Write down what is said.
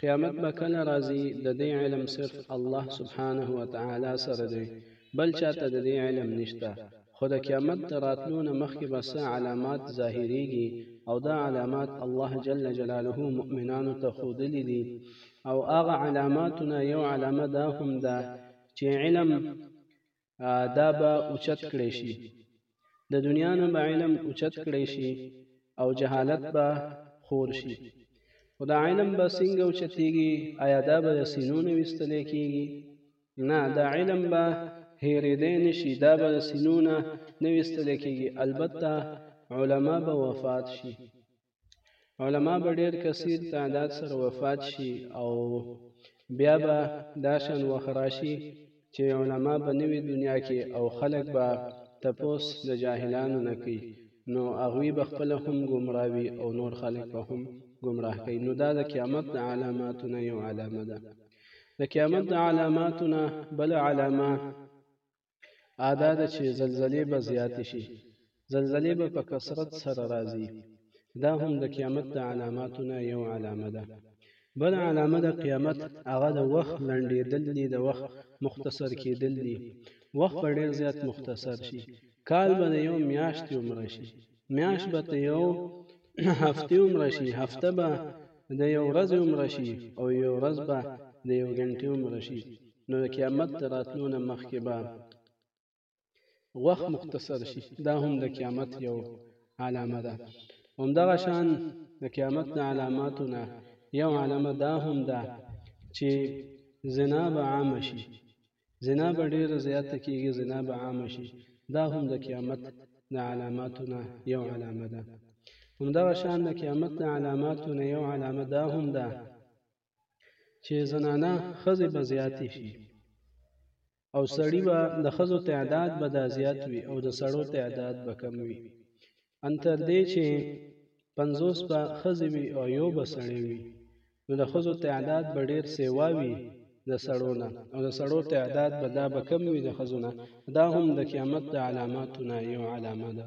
قیامت به کله راځي د دې علم صرف الله سبحانه و تعالی سره دی بل چاته د دې علم نشته خو د قیامت د راتلو نه مخکې به څه علامات ظاهریږي او دا علامات الله جل جلاله مؤمنانو ته ښودلي دي او هغه علاماتونه یو علامه دا هم ده چې علم دا به اوچت کړی شي د دنیا نه به علم اوچت کړی شي او جهالت به خور شي خو دا علم به څنګه اوچتېږي آیا دا به د سینو نه ویستلی کېږي نه دا علم به هېرېدی نه شي دا به د سینو نه نه ویستلی کېږي البته علما به وفات شي علما به ډېر کثیر تعداد سره وفات شي او بیا به دا شان وخت راشي چې علما به نوې دنیا کې او خلک به تپوس د جاهلانو نه کوي نو هغوی به خپل هم ګمراه وي او نور خلک به هم ګمراه کوي نو دا د قیامت د علاماتو نه یو علامه ده د قیامت د علاماتو نه بله علامه آ دا ده چې زلزلې به زیاتې شي زلزلې به په کثرت سره راځي دا هم د قیامت د علاماتو نه یو علامه ده بل علامه د قیامت هغه د وخت لنډېدل دي د وخت مختصر کېدل دي وخت به ډېر زیات مختصر شي کال به د یو میاشتې عمره شي میاشت به ته یو هفته عمره شي هفته به د یو ورځ عمره شي او یو ورځ به د یو غنټې عمره شي نو د قیامت د راتلو نه مخکې به غوښ مختصر شي دا هم د قیامت یو علامه ده همدغه شان د قیامت د علاماتو نه یو علامه دا هم ده چې زنا به عامه شي زنا به ډېره زیاته کېږي، زنا به عامه شي، دا هم د قیامت د علاماتو نه یو علامه ده. همدغه شان د قیامت د علاماتو نه یو علامه دا هم ده چې زنانه ښځې به زیاتې شي او سړي به د ښځو تعداد به دا زیات وي او د سړو تعداد به کم وي. ان تر دې چې پنځوس به ښځې وي او یو به سړی وي نو د ښځو تعداد به ډېر سیوا وي د سړو نه او د سړو تعداد به دا به کم وي د ښځو نه دا هم د قیامت د علاماتو نه یو علامه ده